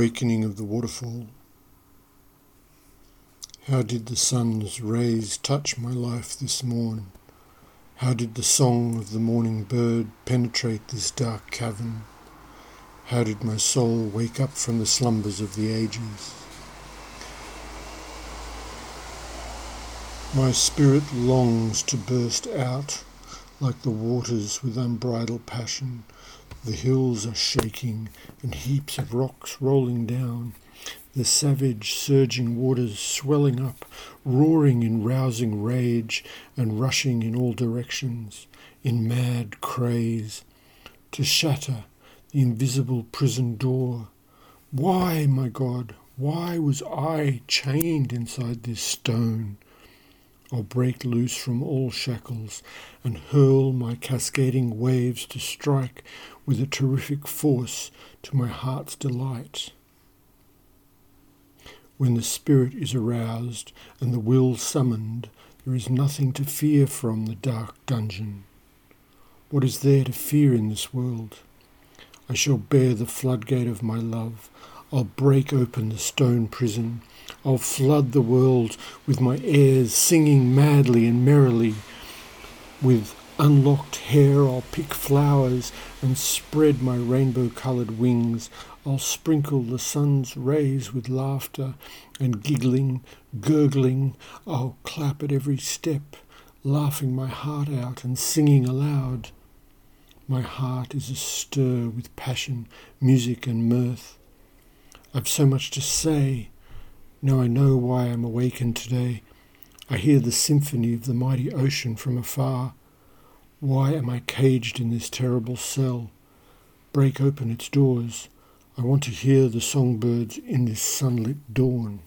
Awakening of the Waterfall. How did the sun's rays touch my life this morn? How did the song of the morning bird penetrate this dark cavern? How did my soul wake up from the slumbers of the ages? My spirit longs to burst out like the waters with unbridled passion. The hills are shaking and heaps of rocks rolling down. The savage, surging waters swelling up, roaring in rousing rage and rushing in all directions, in mad craze, to shatter the invisible prison door. Why, my God, why was I chained inside this stone? I'll break loose from all shackles and hurl my cascading waves to strike with a terrific force to my heart's delight. When the spirit is aroused and the will summoned, there is nothing to fear from the dark dungeon. What is there to fear in this world? I shall bear the floodgate of my love. I'll break open the stone prison. I'll flood the world with my airs, singing madly and merrily. With unlocked hair, I'll pick flowers and spread my rainbow coloured wings. I'll sprinkle the sun's rays with laughter and giggling, gurgling. I'll clap at every step, laughing my heart out and singing aloud. My heart is astir with passion, music, and mirth. I've so much to say. Now I know why I'm awakened today. I hear the symphony of the mighty ocean from afar. Why am I caged in this terrible cell? Break open its doors. I want to hear the songbirds in this sunlit dawn.